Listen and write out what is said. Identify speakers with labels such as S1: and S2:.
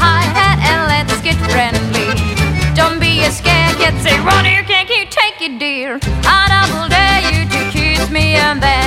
S1: hi-hat and let's get friendly. Don't be a scared kid, say, run here, can't you take it, dear? I double dare you to kiss me and then